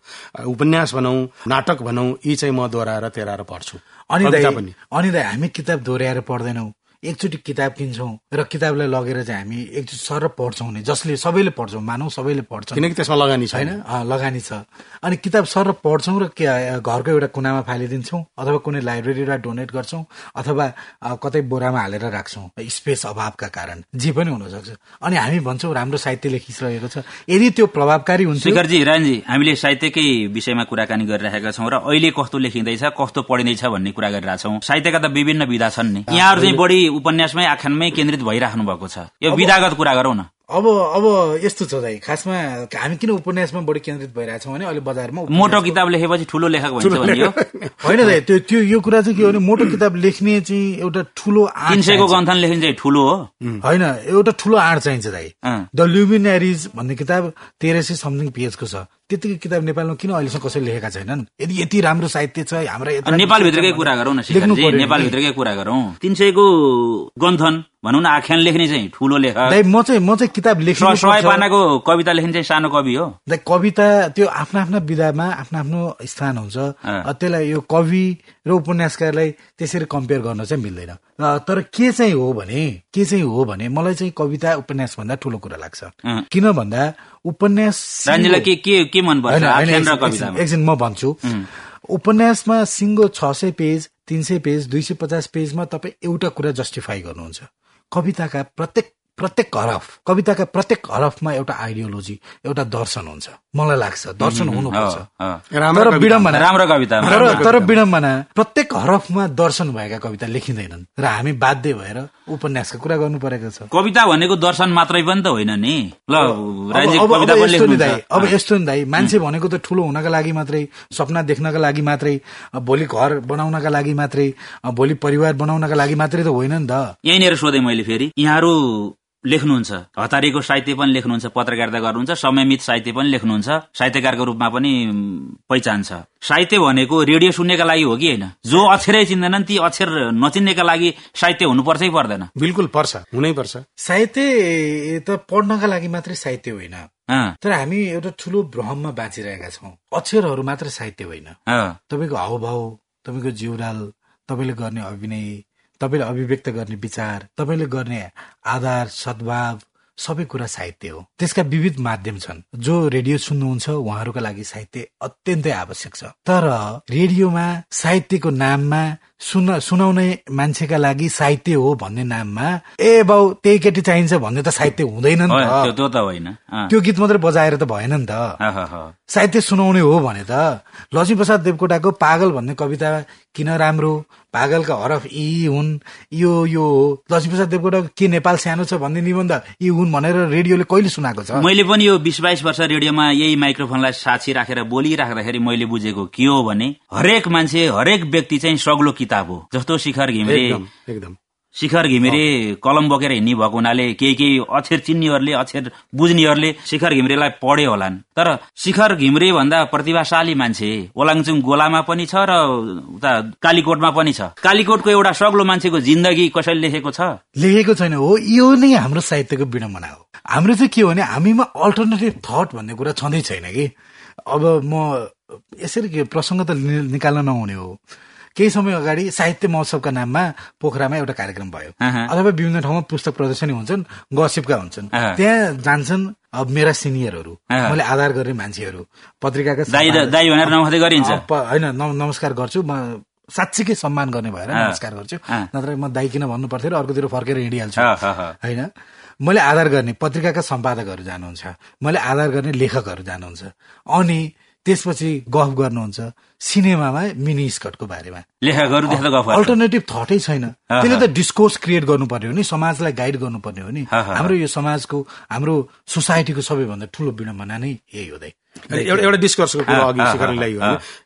उपन्यास भनौँ नाटक भनौँ यी चाहिँ म दोहोऱ्याएर तेह्राएर पढ्छु। अनि अनि हामी किताब दोहोऱ्याएर पढ्दैनौँ। एकचोटि किताब किन्छौँ र किताबलाई लगेर चाहिँ हामी एकचोटि सर पढ्छौँ नि जसले सबैले पढ्छौँ मानौ सबैले पढ्छौँ किनकि त्यसमा लगानी छ होइन? अँ, लगानी छ। अनि किताब सर पढ्छौँ र घरको एउटा कुनामा फालिदिन्छौँ अथवा कुनै लाइब्रेरीलाई डोनेट गर्छौँ अथवा कतै बोरामा हालेर राख्छौँ स्पेस अभावका कारण। जे पनि हुनसक्छ। अनि हामी भन्छौँ राम्रो साहित्य लेखिसकेको छ। यदि त्यो प्रभावकारी हुन्छ शेखरजी राजजी हामीले साहित्यकै विषयमा कुराकानी गरिरहेका छौँ र अहिले कस्तो लेखिँदैछ कस्तो पढिँदैछ भन्ने कुरा गरिरहेछौँ। साहित्यका त विभिन्न विधा छन् नि। यहाँहरू चाहिँ बढी उपन्यासमै आख्यानमै केन्द्रित भइराख्नु भएको छ। यो विधागत कुरा गरौँ न। अब अब यस्तो छ दाइ खासमा हामी किन उपन्यासमा बढी केन्द्रित भइरहेछौँ भने अहिले बजारमा मोटो किताब लेखेपछि ठुलो लेखक भन्छ होइन दाइ त्यो त्यो यो कुरा चाहिँ के हो भने मोटो किताब लेख्ने चाहिँ एउटा ठुलो तिन सयको। गन्थन लेखिन्छ चाहिँ ठुलो हो। होइन एउटा ठुलो आँट चाहिन्छ दाइ। द ल्युमिनेरिज भन्ने किताब तेह्र सय समथिङ पेजको छ। त्यतिकै किताब नेपालमा किन अहिलेसम्म कसैले लेखेका छैनन्? यदि यति राम्रो साहित्य छ हाम्रा नेपालभित्रकै कुरा गरौँ न। नेपालभित्रकै कुरा गरौँ। तिन सयको गन्थन भनौँ न आख्यान लेख्ने चाहिँ ठुलो दाइ म चाहिँ म चाहिँ किताब लेख्नु स- सय पानाको कविता लेख्ने चाहिँ सानो कवि हो। कविता त्यो आफ्ना आफ्ना विधामा आफ्नो आफ्नो स्थान हुन्छ। त्यसलाई यो कवि र उपन्यासकारलाई त्यसरी कम्पेयर गर्न चाहिँ मिल्दैन। तर के चाहिँ हो भने के चाहिँ हो भने मलाई चाहिँ कविता उपन्यास भन्दा ठुलो कुरा लाग्छ। किन भन्दा उपन्यास एकछिन म भन्छु। उपन्यासमा सिङ्गो छ सय पेज तीन सय पेज दुई सय पचास पेजमा तपाईँ एउटा कुरा जस्टिफाई गर्नुहुन्छ। कविताका प्रत्येक प्रत्येक हरफ कविताका प्रत्येक हरफमा एउटा आइडियोलोजी एउटा दर्शन हुन्छ। मलाई लाग्छ दर्शन हुनुपर्छ। तर। विडम्बना। राम्रो कविता। तर तर विडम्बना प्रत्येक हरफमा दर्शन भएका कविता लेखिँदैनन्। र हामी बाध्य भएर उपन्यासको कुरा गर्नु परेको छ। कविता भनेको दर्शन मात्रै पनि त होइन नि। ल अब- यस्तो नि दाइ लेख्नुहुन्छ अब यस्तो नि दाइ मान्छे भनेको त ठुलो हुनका लागि मात्रै सपना देख्नका लागि मात्रै भोलि घर बनाउनका लागि मात्रै भोलि परिवार बनाउनका लागि मात्रै त होइन नि त। यहीँनिर सोधेँ मैले फेरि। यहाँहरू लेख्नुहुन्छ। हतारीको साहित्य पनि लेख्नुहुन्छ पत्रकारिता गर्नुहुन्छ समयमित साहित्य पनि लेख्नुहुन्छ साहित्यकारको रूपमा पनि पहिचान छ साहित्य भनेको रेडियो सुन्नेका लागि हो कि होइन? जो अक्षरै चिन्दैनन् ती अक्षर नचिन्नेका लागि साहित्य हुनुपर्छै पर्दैन। बिल्कुल पर्छ हुनै पर्छ। साहित्य त पढ्नका लागि मात्रै साहित्य होइन। तर हामी एउटा ठुलो भ्रममा बाँचिरहेका छौँ। अक्षरहरू मात्र साहित्य होइन। तपाईँको हावभाव तपाईँको जिउडाल तपाईँले गर्ने अभिनय तपाईँले अभिव्यक्त गर्ने विचार तपाईँले गर्ने आधार सद्भाव सबै कुरा साहित्य हो। त्यसका विविध माध्यम छन्। जो रेडियो सुन्नुहुन्छ उहाँहरूका लागि साहित्य अत्यन्तै आवश्यक छ। तर रेडियोमा साहित्यको नाममा सुन सुनाउने मान्छेका लागि साहित्य हो भन्ने नाममा ए बाउ त्यही केटी चाहिन्छ भन्ने त साहित्य हुँदैन नि त। त्यो गीत मात्रै बजाएर त भएन नि त। साहित्य सुनाउने हो भने त लक्ष्मीप्रसाद देवकोटाको पागल भन्ने कविता किन राम्रो? पागलका हरफ यी हुन्। यो यो हो। लक्ष्मीप्रसाद देवकोटाको के नेपाल सानो छ भन्ने निबन्ध यी हुन् भनेर रेडियोले कहिले सुनाएको छ? मैले पनि यो बिस बाइस वर्ष रेडियोमा यही माइक्रोफोनलाई साक्षी राखेर बोलिराख्दाखेरि मैले बुझेको के हो भने हरेक मान्छे हरेक व्यक्ति चाहिँ सग्लो किताब हो जस्तो शिखर घिमिरे। एकदम। शिखर घिमिरे कलम बोकेर हिँड्ने भएको हुनाले केही केही अक्षर चिन्नेहरूले अक्षर बुझ्नेहरूले शिखर घिमिरेलाई पढ्यो होलान्। तर शिखर घिमिरे भन्दा प्रतिभाशाली मान्छे ओलाङचुङ गोलामा पनि छ र उता कालीकोटमा पनि छ। कालीकोटको एउटा सग्लो मान्छेको जिन्दगी कसैले लेखेको छ? लेखेको छैन हो यो नै हाम्रो साहित्यको विडम्बना हो। हाम्रो चाहिँ के हो भने हामीमा अल्टरनेटिभ थट भन्ने कुरा छँदै छैन कि। अब म यसरी प्रसङ्ग त निकाल्न नहुने हो। केही समय अगाडि साहित्य महोत्सवका नाममा पोखरामा एउटा कार्यक्रम भयो। अथवा विभिन्न ठाउँमा पुस्तक प्रदर्शनी हुन्छन् गसिपका हुन्छन्। त्यहाँ जान्छन् अब मेरा सिनियरहरू। मैले आधार गर्ने मान्छेहरू पत्रिकाका होइन नम- नमस्कार गर्छु म साँच्चीकै सम्मान गर्ने भएर। नमस्कार गर्छु। नत्र म दाई किन भन्नु पर्थ्यो र अर्कोतिर फर्केर हिँडिहाल्छु। होइन मैले आधार गर्ने पत्रिकाका सम्पादकहरू जानुहुन्छ मैले आधार गर्ने लेखकहरू जानुहुन्छ अनि त्यसपछि गफ गर्नुहुन्छ सिनेमामा मिनी स्कटको बारेमा। अल्टरनेटिभ थटै छैन। त्यसले त डिस्कोर्स क्रिएट गर्नुपर्ने हो नि समाजलाई गाइड गर्नुपर्ने हो नि। हाम्रो यो समाजको हाम्रो सोसाइटीको सबैभन्दा ठुलो विडम्बना नै यही हो दाइ। एउटा एउटा डिस्कर्सको कुरो अघि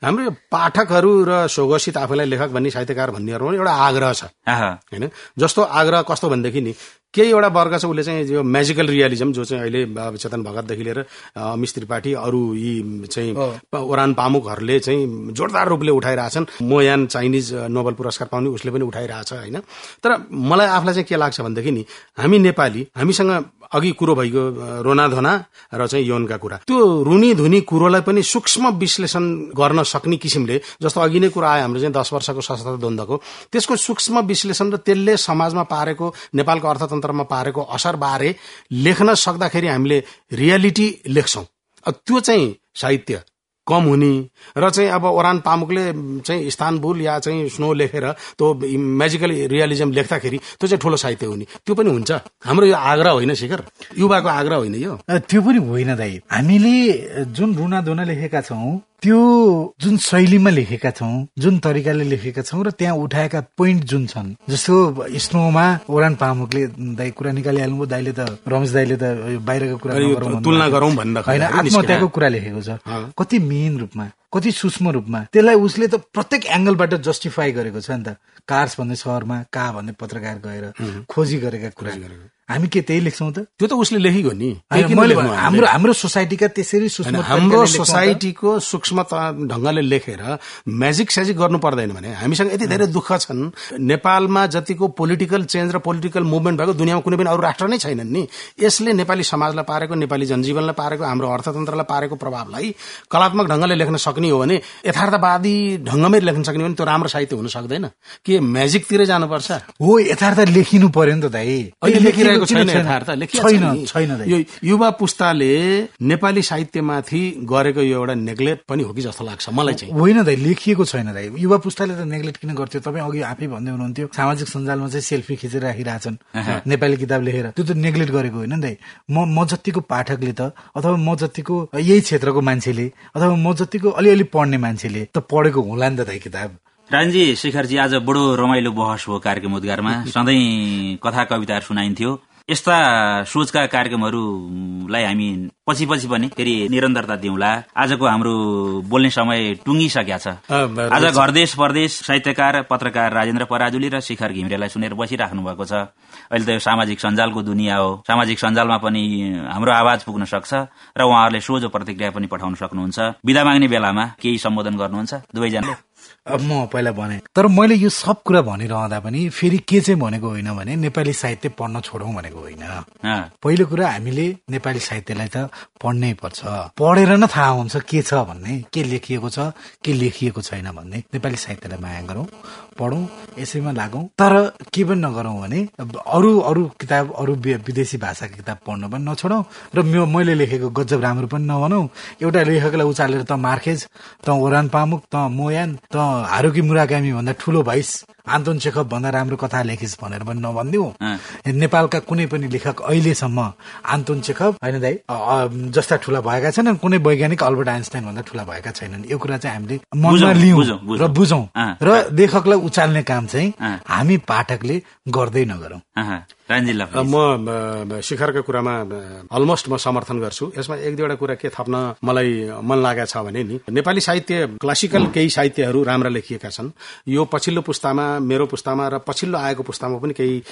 हाम्रो यो पाठकहरू र स्वघोषित आफूलाई लेखक भन्ने साहित्यकार भन्नेहरूमा एउटा आग्रह छ। होइन? जस्तो आग्रह कस्तो भनेदेखि नि केही एउटा वर्ग छ उसले चाहिँ यो म्याजिकल रियालिजम जो चाहिँ अहिले चेतन भगतदेखि लिएर अमिस त्रिपाठी अरू यी चाहिँ ओरान पामुकहरूले चाहिँ जोरदार रूपले उठाइरहेछन्। मोयान चाइनिज नोबल पुरस्कार पाउने उसले पनि उठाइरहेछ होइन? तर मलाई आफूलाई चाहिँ के लाग्छ भनेदेखि नि हामी नेपाली हामीसँग अघि कुरो भइगयो रोनाधोना र चाहिँ यौनका कुरा। त्यो रुनी धुनी कुरोलाई पनि सूक्ष्म विश्लेषण गर्न सक्ने किसिमले जस्तो अघि नै कुरा आयो हाम्रो चाहिँ दस वर्षको सशस्त्र द्वन्द्वको त्यसको सूक्ष्म विश्लेषण र त्यसले समाजमा पारेको नेपालको अर्थतन्त्रमा पारेको असरबारे लेख्न सक्दाखेरि हामीले रियालिटी लेख्छौँ। त्यो चाहिँ साहित्य कम हुने र चाहिँ अब ओरान पामुकले चाहिँ इस्तानबुल या चाहिँ स्नो लेखेर त्यो म्याजिकल रियलिजम लेख्दाखेरि त्यो चाहिँ ठुलो साहित्य हुने। त्यो पनि हुन्छ। हाम्रो यो आग्रह होइन शिखर? युवाको आग्रह होइन यो? त्यो पनि होइन दाई। हामीले जुन रुना धुना लेखेका छौँ त्यो जुन शैलीमा लेखेका छौँ जुन तरिकाले लेखेका छौँ र त्यहाँ उठाएका पोइन्ट जुन छन् जस्तो स्नोमा ओरान पामुकले दाई कुरा निकालिहाल्नु दाईले त रमेश दाईले त बाहिरको कुरा तुलना गरौँ भन्दा होइन आत्महत्याको कुरा लेखेको छ। कति मेन रूपमा कति सूक्ष्म रूपमा त्यसलाई उसले त प्रत्येक एङ्गलबाट जस्टिफाई गरेको छ नि त। कार्स भन्ने सहरमा का भन्ने पत्रकार गएर खोजी गरेका कुरा। हामी के त्यही लेख्छौँ त? त्यो त उसले लेखेको नि। हाम्रो हाम्रो सोसाइटीका त्यसरी हाम्रो सोसाइटीको सूक्ष्म ढङ्गले लेखेर म्याजिक स्याजिक गर्नु पर्दैन भने हामीसँग यति धेरै दुःख छन्। नेपालमा जतिको पोलिटिकल चेन्ज र पोलिटिकल मुभमेन्ट भएको दुनियाँमा कुनै पनि अरू राष्ट्र नै छैनन् नि। यसले नेपाली समाजलाई पारेको नेपाली जनजीवनलाई पारेको हाम्रो अर्थतन्त्रलाई पारेको प्रभावलाई कलात्मक ढङ्गले लेख्न सक्ने हो भने यथार्थवादी ढङ्गमै लेख्न सक्ने भने त्यो राम्रो साहित्य हुन सक्दैन। के म्याजिकतिरै जानुपर्छ? हो यथार्थ लेखिनु पर्यो नि त दाई। अहिले लेखिरहेको छैन छैन। यो युवा पुस्ताले नेपाली साहित्यमाथि गरेको यो एउटा नेग्लेक्ट पनि हो कि जस्तो लाग्छ मलाई चाहिँ। होइन दाइ लेखिएको छैन दाइ। युवा पुस्ताले त नेग्लेक्ट किन गर्थ्यो? तपाईँ अघि आफै भन्दै हुनुहुन्थ्यो सामाजिक सञ्जालमा चाहिँ सेल्फी खिचेर राखिरहेछन् नेपाली किताब लेखेर। त्यो त नेग्लेक्ट गरेको होइन दाइ। म म जतिको पाठकले त अथवा म जतिको यही क्षेत्रको मान्छेले अथवा म जतिको अलिअलि पढ्ने मान्छेले त पढेको होला नि त दाइ किताब। रानजी शिखरजी आज बडो रमाइलो बहस हो कार्यक्रम उद्गारमा सधैँ कथा कविताहरू सुनाइन्थ्यो। यस्ता सोचका कार्यक्रमहरूलाई हामी पछि पछि पनि फेरि निरन्तरता दिउँला। आजको हाम्रो बोल्ने समय टुङ्गिसकेका छ। आज घरदेश परदेश साहित्यकार पत्रकार राजेन्द्र पराजुली र शिखर घिमिरेलाई सुनेर बसिराख्नु भएको छ। अहिले त यो सामाजिक सञ्जालको दुनियाँ हो। सामाजिक सञ्जालमा पनि हाम्रो आवाज पुग्न सक्छ र उहाँहरूले सोझो प्रतिक्रिया पनि पठाउन सक्नुहुन्छ। विदा माग्ने बेलामा केही सम्बोधन गर्नुहुन्छ। दुवैजनाले म पहिला भने। तर मैले यो सब कुरा भनिरहँदा पनि फेरि के चाहिँ भनेको होइन भने नेपाली साहित्य पढ्न छोडौँ भनेको होइन। पहिलो कुरा हामीले नेपाली साहित्यलाई त पढ्नै पर्छ। पढेर नै थाहा हुन्छ के छ भन्ने के लेखिएको छ के लेखिएको छैन भन्ने नेपाली साहित्यलाई माया गरौँ। पढौँ यसैमा लागौँ। तर के पनि नगरौँ भने अरू अरू किताब अरू विदेशी भाषाको किताब पढ्नु पनि नछोडौँ र मैले लेखेको गजब राम्रो पनि नभनौ। एउटा लेखकलाई उचालेर त मार्खेज त ओरान पामुक त मोयान त हारुकी मुराकामी भन्दा ठुलो भाइस आन्तोन चेखब भन्दा राम्रो कथा लेखिस् भनेर पनि नभनिदिउ। नेपालका कुनै पनि लेखक अहिलेसम्म आन्तोन चेखब होइन दाई जस्ता ठुला भएका छैनन् कुनै वैज्ञानिक अल्बर्ट आइन्स्टाइन भन्दा ठुला भएका छैनन्। यो कुरा चाहिँ हामीले मनमा लियौँ र बुझौँ। र लेखकलाई उचाल्ने काम चाहिँ हामी पाठकले गर्दै नगरौँ। म शिखरको कुरामा अलमोस्ट म समर्थन गर्छु। यसमा एक दुईवटा कुरा के थप्न मलाई मन लागेको छ भने नि नेपाली साहित्य क्लासिकल केही साहित्यहरू राम्रा लेखिएका छन्। यो पछिल्लो पुस्तामा मेरो पुस्तामा र पछिल्लो आएको पुस्तामा पनि केही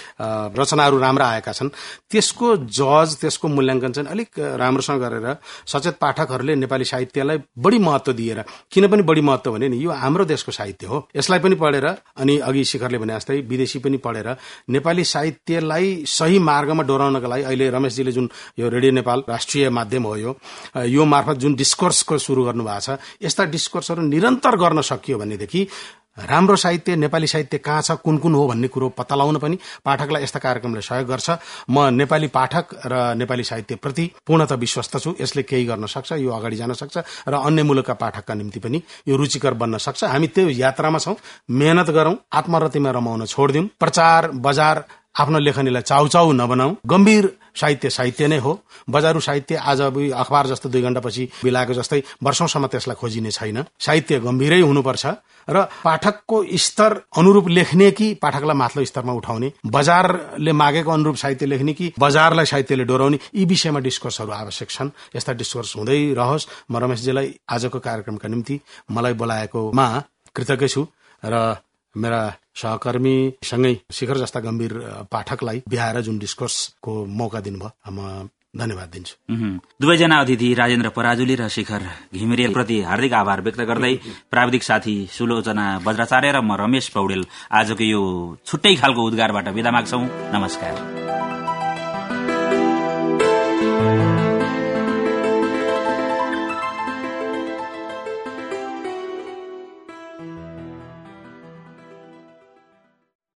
रचनाहरू राम्रा आएका छन्। त्यसको जज त्यसको मूल्याङ्कन चाहिँ अलिक राम्रोसँग गरेर सचेत पाठकहरूले नेपाली साहित्यलाई बढी महत्व दिएर किन पनि बढी महत्व भने नि यो हाम्रो देशको साहित्य हो। यसलाई पनि पढेर अनि अघि शिखरले भने जस्तै विदेशी पनि पढेर नेपाली साहित्यलाई सही मार्गमा डोराउनको लागि अहिले रमेशजीले जुन यो रेडियो नेपाल राष्ट्रिय माध्यम हो यो यो मार्फत जुन डिस्कोर्सको सुरु गर्नु भएको छ यस्ता डिस्कोर्सहरू निरन्तर गर्न सकियो भनेदेखि राम्रो साहित्य नेपाली साहित्य कहाँ छ कुन कुन हो भन्ने कुरो पत्ता लगाउन पनि पाठकलाई यस्ता कार्यक्रमले सहयोग गर्छ। म नेपाली पाठक र नेपाली साहित्यप्रति पूर्णत विश्वस्त छु। यसले केही गर्न सक्छ यो अगाडि जान सक्छ र अन्य मुलुकका पाठकका निम्ति पनि यो रुचिकर बन्न सक्छ। हामी त्यो यात्रामा छौं मेहनत गरौं आत्मरतिमा रमाउन छोडिदिउँ। प्रचार बजार आफ्नो लेखनीलाई चाउचाउ नबनाऊ। गम्भीर साहित्य साहित्य नै हो। बजारू साहित्य आज अखबार जस्तो दुई घण्टापछि बिलाएको जस्तै वर्षौंसम्म त्यसलाई खोजिने छैन। साहित्य गम्भीरै हुनुपर्छ र पाठकको स्तर अनुरूप लेख्ने कि पाठकलाई माथिल्लो स्तरमा उठाउने बजारले मागेको अनुरूप साहित्य लेख्ने कि बजारलाई साहित्यले डोराउने यी विषयमा डिस्कोर्सहरू आवश्यक छन्। यस्ता डिस्कोर्स हुँदै रहोस्। म रमेशजीलाई आजको कार्यक्रमका निम्ति मलाई बोलाएकोमा कृतज्ञ छु र मेरा सहकर्मीसँगै शिखर जस्ता गम्भीर पाठकलाई बिहाएर जुन डिस्कोर्सको मौका दिनुभयो म धन्यवाद दिन्छु। दुवैजना अतिथि राजेन्द्र पराजुली र शिखर घिमिरेल प्रति हार्दिक आभार व्यक्त गर्दै प्राविधिक साथी सुलोचना बज्राचार्य र म रमेश पौडेल आजको यो छुट्टै खालको उद्गारबाट विदा माग्छौ। नमस्कार।